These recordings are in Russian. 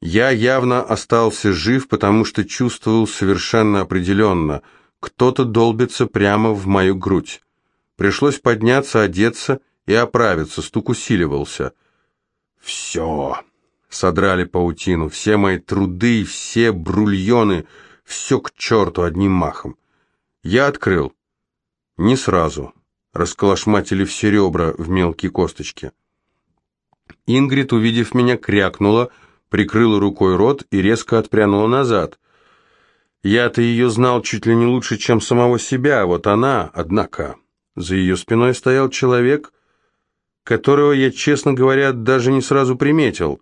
Я явно остался жив, потому что чувствовал совершенно определенно, кто-то долбится прямо в мою грудь. Пришлось подняться, одеться и оправиться, стук усиливался. Все. Содрали паутину, все мои труды, все брульоны, все к черту одним махом. Я открыл. Не сразу. Расколошматили все ребра в мелкие косточки. Ингрид, увидев меня, крякнула, прикрыла рукой рот и резко отпрянула назад. Я-то ее знал чуть ли не лучше, чем самого себя, а вот она, однако... За ее спиной стоял человек, которого я, честно говоря, даже не сразу приметил.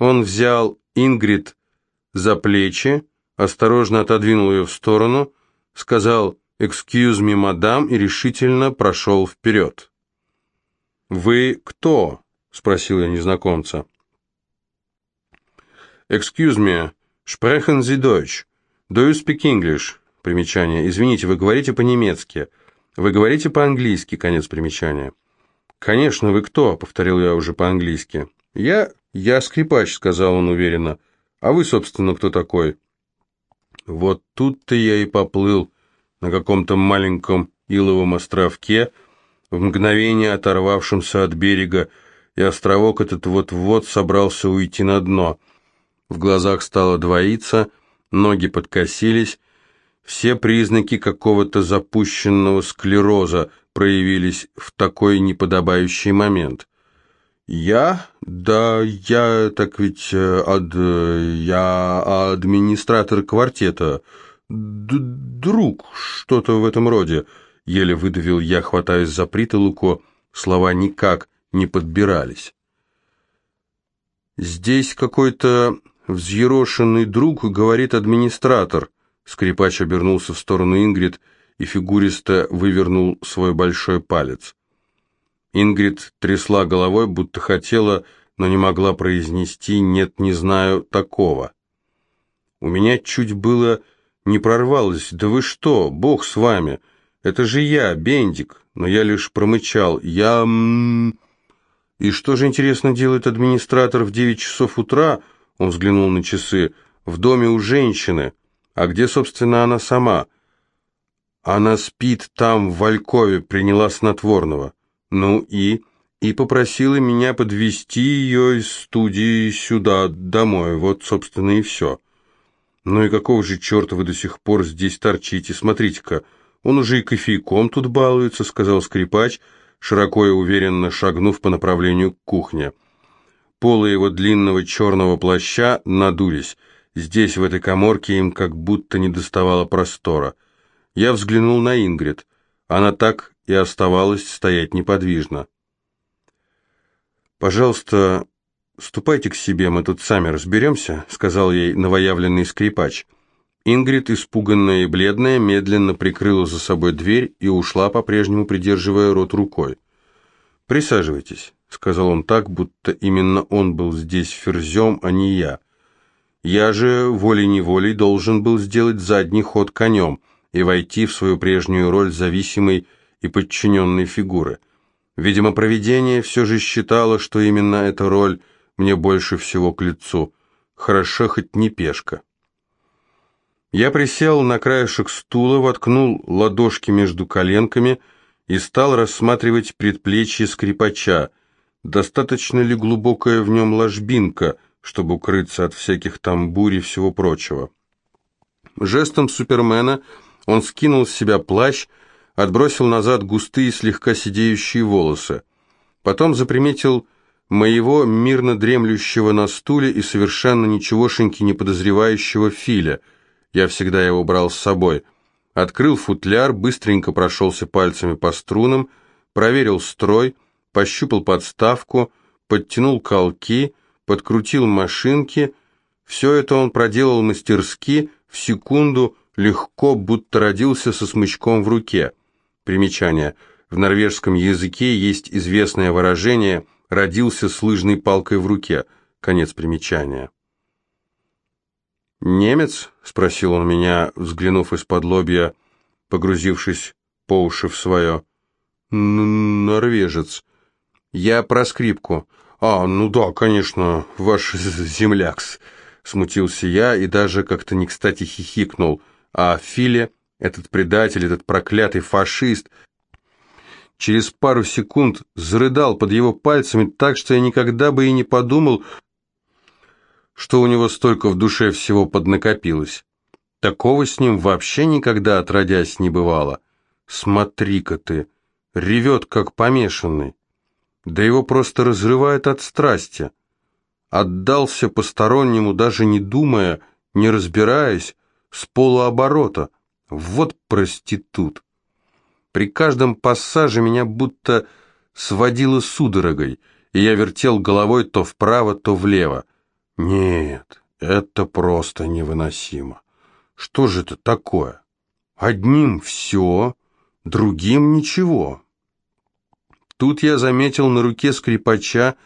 Он взял Ингрид за плечи, осторожно отодвинул ее в сторону, сказал «Excuse me, мадам» и решительно прошел вперед. «Вы кто?» — спросил я незнакомца. «Excuse me, sprechen Sie Deutsch? Do you speak English?» Примечание. «Извините, вы говорите по-немецки?» «Вы говорите по-английски?» Конец примечания. «Конечно, вы кто?» — повторил я уже по-английски. «Я... я скрипач», — сказал он уверенно. «А вы, собственно, кто такой?» Вот тут-то я и поплыл на каком-то маленьком иловом островке, в мгновение оторвавшемся от берега, и островок этот вот-вот собрался уйти на дно. В глазах стало двоиться, ноги подкосились, все признаки какого-то запущенного склероза проявились в такой неподобающий момент. «Я? Да я, так ведь, э, ад, я администратор квартета. Д друг, что-то в этом роде», — еле выдавил я, хватаясь за притолоку, слова никак не подбирались. «Здесь какой-то взъерошенный друг, — говорит администратор, — Скрипач обернулся в сторону Ингрид и фигуристо вывернул свой большой палец. Ингрид трясла головой, будто хотела, но не могла произнести «нет, не знаю такого». У меня чуть было не прорвалось. «Да вы что, бог с вами! Это же я, Бендик!» Но я лишь промычал. «Я...» «И что же, интересно, делает администратор в девять часов утра?» Он взглянул на часы. «В доме у женщины. А где, собственно, она сама? Она спит там, в Валькове, приняла снотворного. Ну и... И попросила меня подвести ее из студии сюда, домой. Вот, собственно, и все. Ну и какого же черта вы до сих пор здесь торчите? Смотрите-ка, он уже и кофейком тут балуется, сказал скрипач, широко и уверенно шагнув по направлению к кухне. Полы его длинного черного плаща надулись. Здесь, в этой коморке, им как будто не доставало простора. Я взглянул на Ингрид. Она так и оставалась стоять неподвижно. «Пожалуйста, ступайте к себе, мы тут сами разберемся», — сказал ей новоявленный скрипач. Ингрид, испуганная и бледная, медленно прикрыла за собой дверь и ушла, по-прежнему придерживая рот рукой. «Присаживайтесь», — сказал он так, будто именно он был здесь ферзем, а не я. Я же волей-неволей должен был сделать задний ход конем и войти в свою прежнюю роль зависимой и подчиненной фигуры. Видимо, провидение все же считало, что именно эта роль мне больше всего к лицу. Хорошо хоть не пешка. Я присел на краешек стула, воткнул ладошки между коленками и стал рассматривать предплечье скрипача. Достаточно ли глубокая в нем ложбинка – чтобы укрыться от всяких там бурь и всего прочего. Жестом Супермена он скинул с себя плащ, отбросил назад густые, слегка сидеющие волосы. Потом заприметил моего мирно дремлющего на стуле и совершенно ничегошеньки не подозревающего Филя. Я всегда его брал с собой. Открыл футляр, быстренько прошелся пальцами по струнам, проверил строй, пощупал подставку, подтянул колки подкрутил машинки. Все это он проделал мастерски, в секунду, легко, будто родился со смычком в руке. Примечание. В норвежском языке есть известное выражение «родился с лыжной палкой в руке». Конец примечания. «Немец?» — спросил он меня, взглянув из-под лобья, погрузившись по уши в свое. «Норвежец. Я про скрипку. «А, ну да, конечно, ваш землякс», — смутился я и даже как-то не кстати хихикнул. А Филе, этот предатель, этот проклятый фашист, через пару секунд зарыдал под его пальцами так, что я никогда бы и не подумал, что у него столько в душе всего поднакопилось. Такого с ним вообще никогда отродясь не бывало. Смотри-ка ты, ревет как помешанный. Да его просто разрывает от страсти. Отдался постороннему, даже не думая, не разбираясь, с полуоборота. Вот проститут. При каждом пассаже меня будто сводило судорогой, и я вертел головой то вправо, то влево. Нет, это просто невыносимо. Что же это такое? Одним все, другим ничего. Тут я заметил на руке скрипача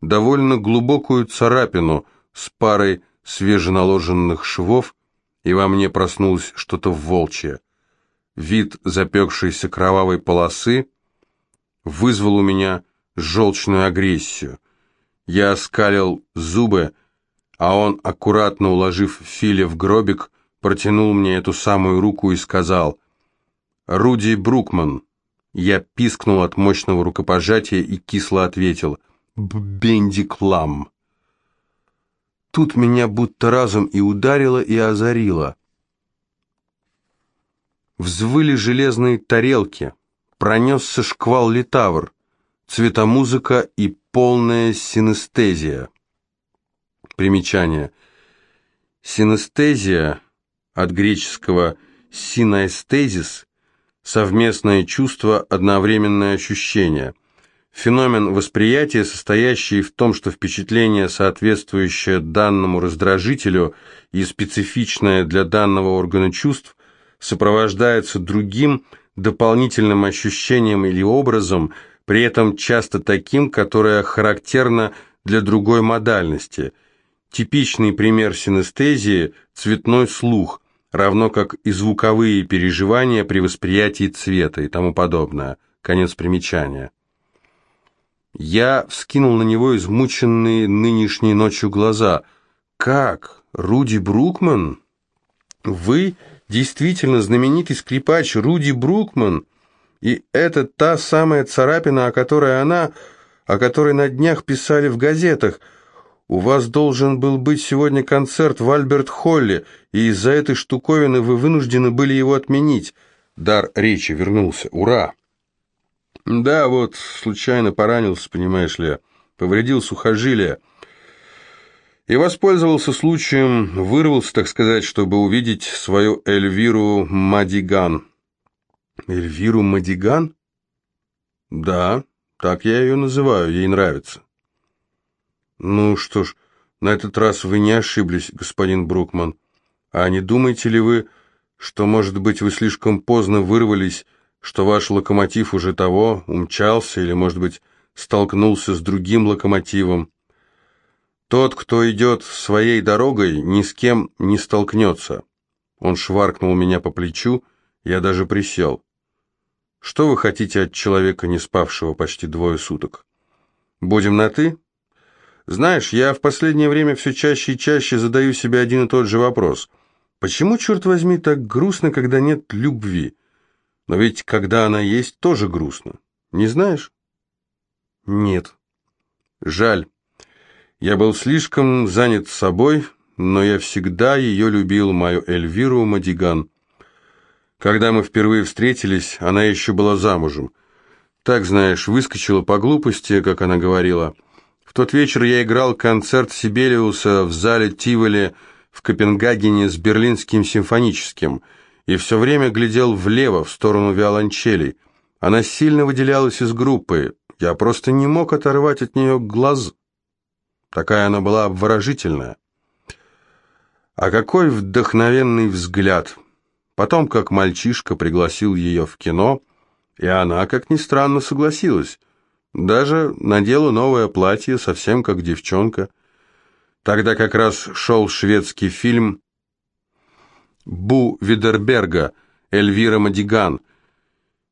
довольно глубокую царапину с парой свеженаложенных швов, и во мне проснулось что-то волчье. Вид запекшейся кровавой полосы вызвал у меня желчную агрессию. Я оскалил зубы, а он, аккуратно уложив Филя в гробик, протянул мне эту самую руку и сказал «Руди Брукман». Я пискнул от мощного рукопожатия и кисло ответил «Бенди Клам». Тут меня будто разом и ударило, и озарило. Взвыли железные тарелки, пронесся шквал литавр, цветомузыка и полная синестезия. Примечание. Синестезия от греческого «синаэстезис» – совместное чувство, одновременное ощущение. Феномен восприятия, состоящий в том, что впечатление, соответствующее данному раздражителю и специфичное для данного органа чувств, сопровождается другим дополнительным ощущением или образом, при этом часто таким, которое характерно для другой модальности. Типичный пример синестезии – цветной слух, равно как и звуковые переживания при восприятии цвета и тому подобное. Конец примечания. Я вскинул на него измученные нынешней ночью глаза. «Как? Руди Брукман? Вы действительно знаменитый скрипач Руди Брукман? И это та самая царапина, о которой она, о которой на днях писали в газетах – у вас должен был быть сегодня концерт в Альберт-Холле, и из-за этой штуковины вы вынуждены были его отменить. Дар речи вернулся. Ура! Да, вот, случайно поранился, понимаешь ли, повредил сухожилие. И воспользовался случаем, вырвался, так сказать, чтобы увидеть свою Эльвиру Мадиган. Эльвиру Мадиган? Да, так я ее называю, ей нравится. «Ну что ж, на этот раз вы не ошиблись, господин Брукман. А не думаете ли вы, что, может быть, вы слишком поздно вырвались, что ваш локомотив уже того, умчался или, может быть, столкнулся с другим локомотивом? Тот, кто идет своей дорогой, ни с кем не столкнется». Он шваркнул меня по плечу, я даже присел. «Что вы хотите от человека, не спавшего почти двое суток? Будем на «ты»?» Знаешь, я в последнее время все чаще и чаще задаю себе один и тот же вопрос. Почему, черт возьми, так грустно, когда нет любви? Но ведь, когда она есть, тоже грустно. Не знаешь? Нет. Жаль. Я был слишком занят собой, но я всегда ее любил, мою Эльвиру Мадиган. Когда мы впервые встретились, она еще была замужем. Так, знаешь, выскочила по глупости, как она говорила – тот вечер я играл концерт Сибелиуса в зале Тиволи в Копенгагене с Берлинским симфоническим и все время глядел влево, в сторону виолончелей. Она сильно выделялась из группы, я просто не мог оторвать от нее глаз. Такая она была обворожительная. А какой вдохновенный взгляд! Потом, как мальчишка, пригласил ее в кино, и она, как ни странно, согласилась. Даже надела новое платье, совсем как девчонка. Тогда как раз шел шведский фильм «Бу Видерберга», Эльвира Мадиган.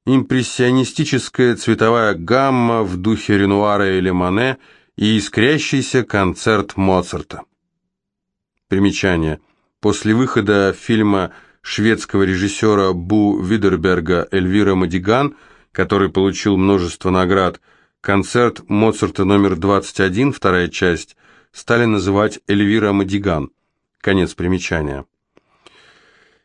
Импрессионистическая цветовая гамма в духе Ренуара или Мане, и искрящийся концерт Моцарта. Примечание. После выхода фильма шведского режиссера Бу Видерберга «Эльвира Мадиган», который получил множество наград, концерт Моцарта номер 21, вторая часть, стали называть «Эльвира Мадиган». Конец примечания.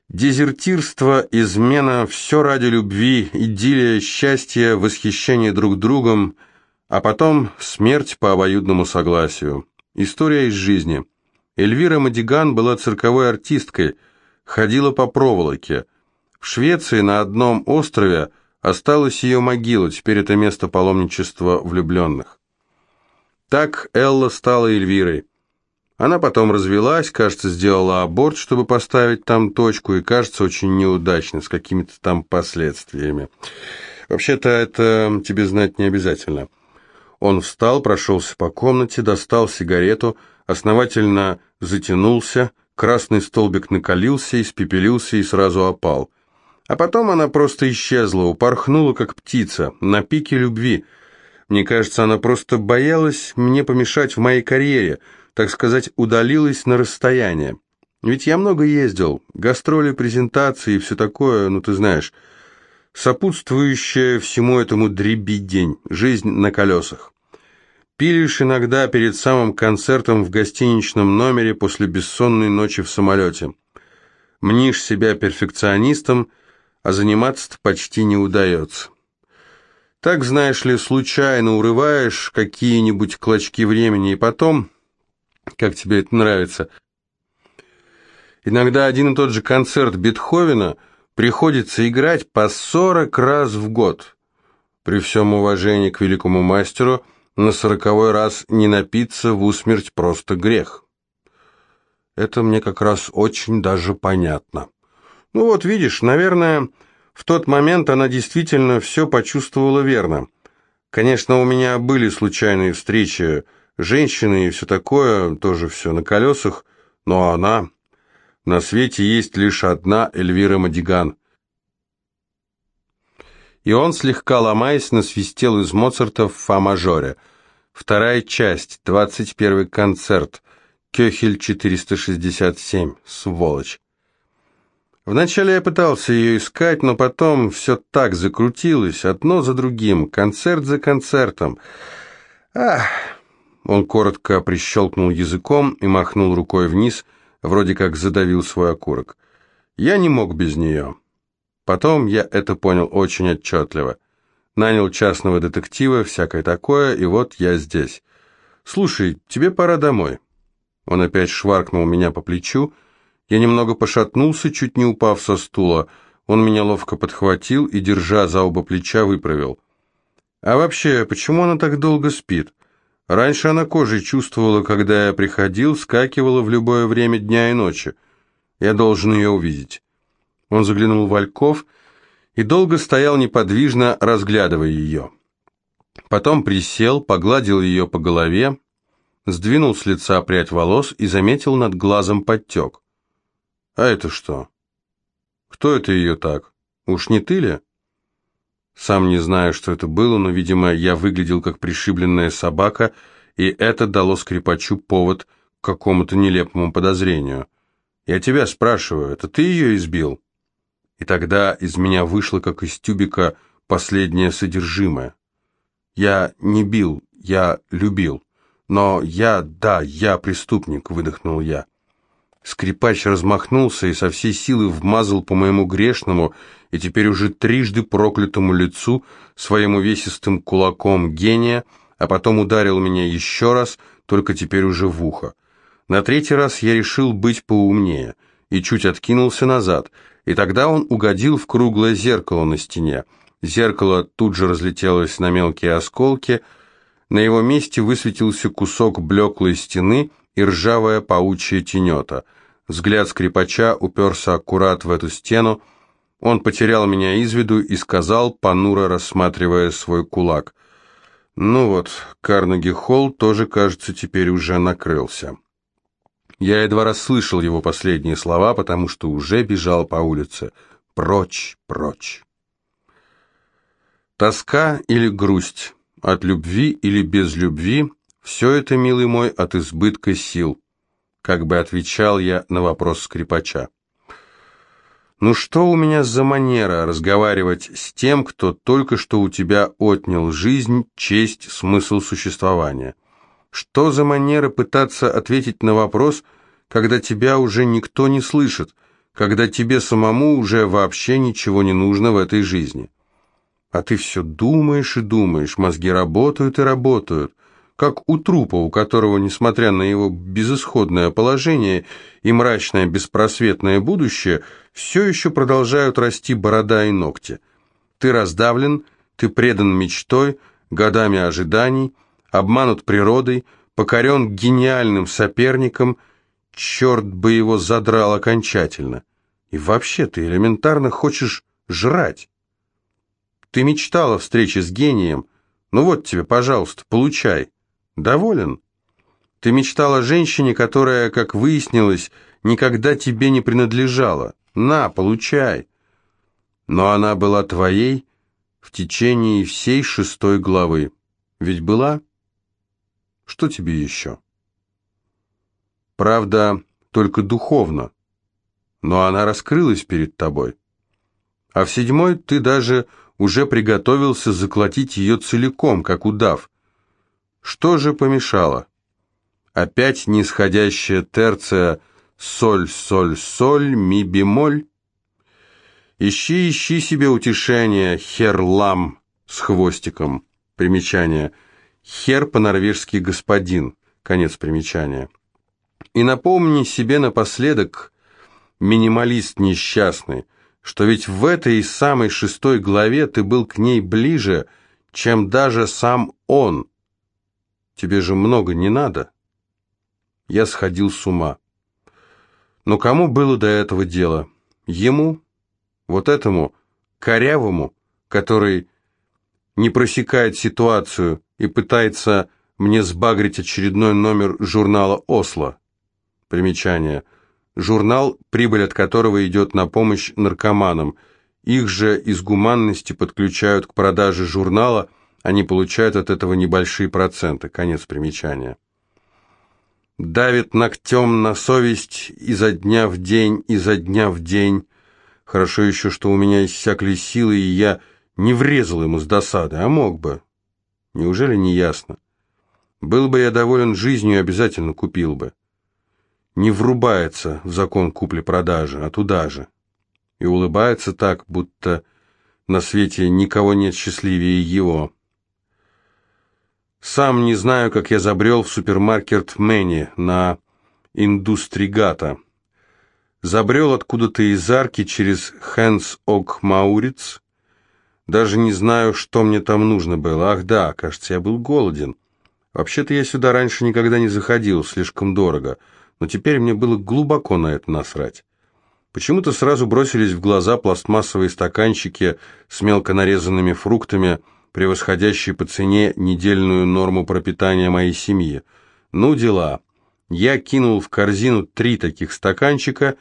Дезертирство, измена, все ради любви, идиллия, счастье, восхищение друг другом, а потом смерть по обоюдному согласию. История из жизни. Эльвира Мадиган была цирковой артисткой, ходила по проволоке. В Швеции на одном острове осталась ее могила, теперь это место паломничества влюбленных. Так Элла стала Эльвирой. Она потом развелась, кажется, сделала аборт, чтобы поставить там точку, и, кажется, очень неудачно, с какими-то там последствиями. Вообще-то это тебе знать не обязательно. Он встал, прошелся по комнате, достал сигарету, основательно затянулся, красный столбик накалился, испепелился и сразу опал. А потом она просто исчезла, упорхнула, как птица, на пике любви. Мне кажется, она просто боялась мне помешать в моей карьере – так сказать, удалилась на расстояние. Ведь я много ездил, гастроли, презентации и все такое, ну ты знаешь, сопутствующее всему этому дребедень, жизнь на колесах. Пилишь иногда перед самым концертом в гостиничном номере после бессонной ночи в самолете. Мнишь себя перфекционистом, а заниматься-то почти не удается. Так, знаешь ли, случайно урываешь какие-нибудь клочки времени, и потом как тебе это нравится? Иногда один и тот же концерт Бетховена приходится играть по 40 раз в год. При всем уважении к великому мастеру, на сороковой раз не напиться в усмерть просто грех. Это мне как раз очень даже понятно. Ну вот, видишь, наверное, в тот момент она действительно все почувствовала верно. Конечно, у меня были случайные встречи, Женщины и все такое, тоже все на колесах, но она... На свете есть лишь одна Эльвира Мадиган. И он, слегка ломаясь, насвистел из Моцарта в фа-мажоре. Вторая часть, двадцать первый концерт, Кёхель 467, сволочь. Вначале я пытался ее искать, но потом все так закрутилось, одно за другим, концерт за концертом. Ах... Он коротко прищелкнул языком и махнул рукой вниз, вроде как задавил свой окурок. Я не мог без нее. Потом я это понял очень отчетливо. Нанял частного детектива, всякое такое, и вот я здесь. «Слушай, тебе пора домой». Он опять шваркнул меня по плечу. Я немного пошатнулся, чуть не упав со стула. Он меня ловко подхватил и, держа за оба плеча, выправил. «А вообще, почему она так долго спит?» Раньше она кожей чувствовала, когда я приходил, скакивала в любое время дня и ночи. Я должен ее увидеть. Он заглянул в Вальков и долго стоял неподвижно, разглядывая ее. Потом присел, погладил ее по голове, сдвинул с лица прядь волос и заметил над глазом подтек. «А это что? Кто это ее так? Уж не ты ли?» Сам не знаю, что это было, но, видимо, я выглядел как пришибленная собака, и это дало скрипачу повод к какому-то нелепому подозрению. «Я тебя спрашиваю, это ты ее избил?» И тогда из меня вышло, как из тюбика, последнее содержимое. «Я не бил, я любил. Но я, да, я преступник», — выдохнул я. Скрипач размахнулся и со всей силы вмазал по моему грешному и теперь уже трижды проклятому лицу своим увесистым кулаком гения, а потом ударил меня еще раз, только теперь уже в ухо. На третий раз я решил быть поумнее и чуть откинулся назад, и тогда он угодил в круглое зеркало на стене. Зеркало тут же разлетелось на мелкие осколки, на его месте высветился кусок блеклой стены и ржавая паучья тенета. Взгляд скрипача уперся аккурат в эту стену, он потерял меня из виду и сказал, понуро рассматривая свой кулак. Ну вот, Карнеги-холл тоже, кажется, теперь уже накрылся. Я едва расслышал его последние слова, потому что уже бежал по улице. Прочь, прочь. Тоска или грусть, от любви или без любви, Все это, милый мой, от избытка сил, как бы отвечал я на вопрос скрипача. Ну что у меня за манера разговаривать с тем, кто только что у тебя отнял жизнь, честь, смысл существования? Что за манера пытаться ответить на вопрос, когда тебя уже никто не слышит, когда тебе самому уже вообще ничего не нужно в этой жизни? А ты все думаешь и думаешь, мозги работают и работают, как у трупа, у которого, несмотря на его безысходное положение и мрачное беспросветное будущее, все еще продолжают расти борода и ногти. Ты раздавлен, ты предан мечтой, годами ожиданий, обманут природой, покорен гениальным соперником, черт бы его задрал окончательно. И вообще ты элементарно хочешь жрать. Ты мечтал о встрече с гением, ну вот тебе, пожалуйста, получай. Доволен? Ты мечтал о женщине, которая, как выяснилось, никогда тебе не принадлежала. На, получай. Но она была твоей в течение всей шестой главы. Ведь была? Что тебе еще? Правда, только духовно, но она раскрылась перед тобой. А в седьмой ты даже уже приготовился заколотить ее целиком, как удав. Что же помешало? Опять нисходящая терция соль, соль, соль, ми бемоль? Ищи, ищи себе утешение, херлам с хвостиком. Примечание – Хер по-норвежски господин. Конец примечания. И напомни себе напоследок, минималист несчастный, что ведь в этой самой шестой главе ты был к ней ближе, чем даже сам он. Тебе же много не надо. Я сходил с ума. Но кому было до этого дело? Ему? Вот этому, корявому, который не просекает ситуацию, и пытается мне сбагрить очередной номер журнала «Осло». Примечание. Журнал, прибыль от которого идет на помощь наркоманам. Их же из гуманности подключают к продаже журнала, они получают от этого небольшие проценты. Конец примечания. Давит ногтем на совесть изо дня в день, изо дня в день. Хорошо еще, что у меня иссякли силы, и я не врезал ему с досады, а мог бы. Неужели не ясно? Был бы я доволен жизнью, обязательно купил бы. Не врубается в закон купли-продажи, а туда же. И улыбается так, будто на свете никого нет счастливее его. Сам не знаю, как я забрел в супермаркет Мэнни на Индустригата. Забрел откуда-то из арки через Хэнс-Ок-Мауриц, даже не знаю, что мне там нужно было. Ах да, кажется, я был голоден. Вообще-то я сюда раньше никогда не заходил, слишком дорого. Но теперь мне было глубоко на это насрать. Почему-то сразу бросились в глаза пластмассовые стаканчики с мелко нарезанными фруктами, превосходящие по цене недельную норму пропитания моей семьи. Ну, дела. Я кинул в корзину три таких стаканчика,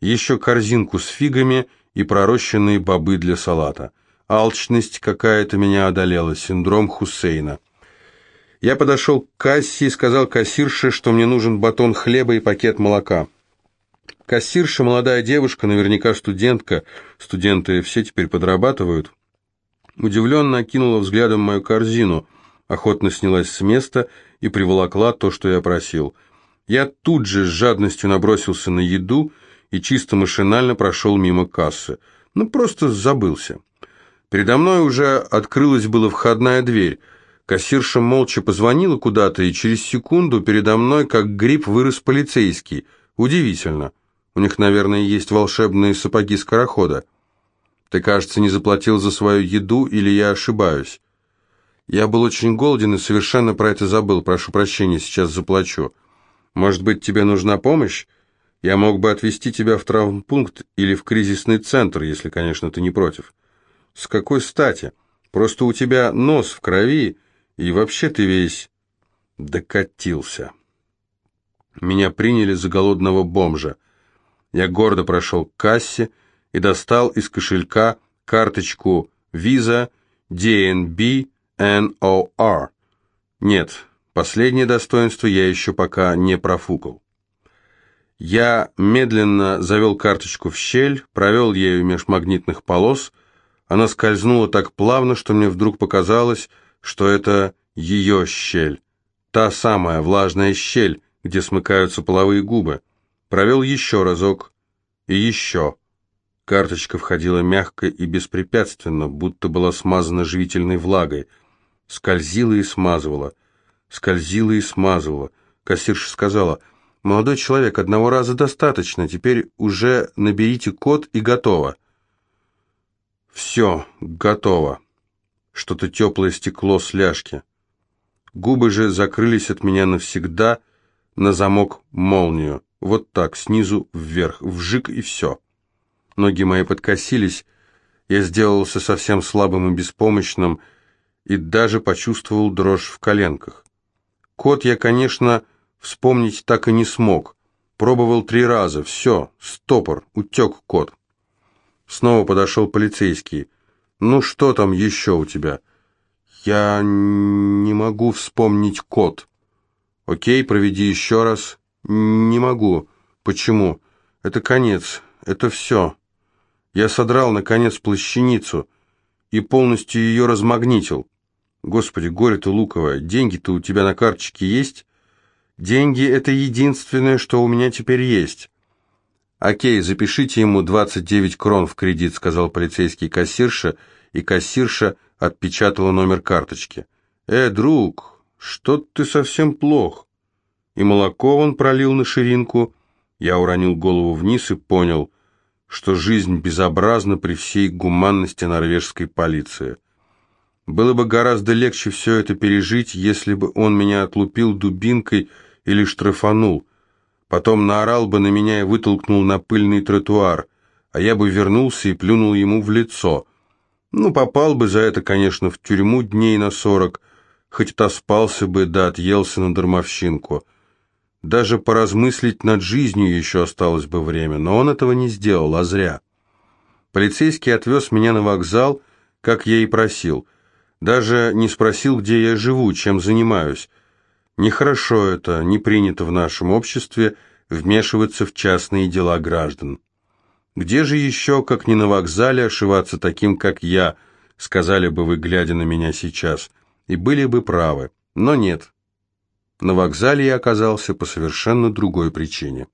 еще корзинку с фигами и пророщенные бобы для салата. Алчность какая-то меня одолела, синдром Хусейна. Я подошел к кассе и сказал кассирше, что мне нужен батон хлеба и пакет молока. Кассирша, молодая девушка, наверняка студентка, студенты все теперь подрабатывают, удивленно окинула взглядом мою корзину, охотно снялась с места и приволокла то, что я просил. Я тут же с жадностью набросился на еду и чисто машинально прошел мимо кассы. Ну, просто забылся. Передо мной уже открылась была входная дверь. Кассирша молча позвонила куда-то, и через секунду передо мной, как гриб, вырос полицейский. Удивительно. У них, наверное, есть волшебные сапоги скорохода. Ты, кажется, не заплатил за свою еду, или я ошибаюсь? Я был очень голоден и совершенно про это забыл. Прошу прощения, сейчас заплачу. Может быть, тебе нужна помощь? Я мог бы отвезти тебя в травмпункт или в кризисный центр, если, конечно, ты не против. С какой стати? Просто у тебя нос в крови, и вообще ты весь докатился. Меня приняли за голодного бомжа. Я гордо прошел к кассе и достал из кошелька карточку Visa DNB NOR. Нет, Последнее достоинство я еще пока не профукал. Я медленно завел карточку в щель, провел ею меж магнитных полос. Она скользнула так плавно, что мне вдруг показалось, что это ее щель. Та самая влажная щель, где смыкаются половые губы. Провел еще разок и еще. Карточка входила мягко и беспрепятственно, будто была смазана живительной влагой. Скользила и смазывала, скользила и смазывала. Кассирша сказала, «Молодой человек, одного раза достаточно, теперь уже наберите код и готово». «Все, готово». Что-то теплое стекло с ляжки. Губы же закрылись от меня навсегда на замок молнию. Вот так, снизу вверх, вжик и все. Ноги мои подкосились, я сделался совсем слабым и беспомощным, и даже почувствовал дрожь в коленках. Кот я, конечно, вспомнить так и не смог. Пробовал три раза, все, стопор, утек кот. Снова подошел полицейский. «Ну что там еще у тебя?» «Я не могу вспомнить код». «Окей, проведи еще раз». «Не могу». «Почему?» «Это конец. Это все». Я содрал, наконец, плащаницу и полностью ее размагнитил. Господи, горе-то луковое, деньги-то у тебя на карточке есть? Деньги — это единственное, что у меня теперь есть. «Окей, запишите ему 29 крон в кредит», — сказал полицейский кассирша, и кассирша отпечатала номер карточки. «Э, друг, что ты совсем плох?» И молоко он пролил на ширинку. Я уронил голову вниз и понял, что жизнь безобразна при всей гуманности норвежской полиции. Было бы гораздо легче все это пережить, если бы он меня отлупил дубинкой или штрафанул. Потом наорал бы на меня и вытолкнул на пыльный тротуар, а я бы вернулся и плюнул ему в лицо. Ну, попал бы за это, конечно, в тюрьму дней на сорок, хоть отоспался бы да отъелся на дармовщинку. Даже поразмыслить над жизнью еще осталось бы время, но он этого не сделал, а зря. Полицейский отвез меня на вокзал, как я и просил. Даже не спросил, где я живу, чем занимаюсь. Нехорошо это, не принято в нашем обществе вмешиваться в частные дела граждан. Где же еще, как не на вокзале, ошиваться таким, как я, сказали бы вы, глядя на меня сейчас, и были бы правы. Но нет. На вокзале я оказался по совершенно другой причине.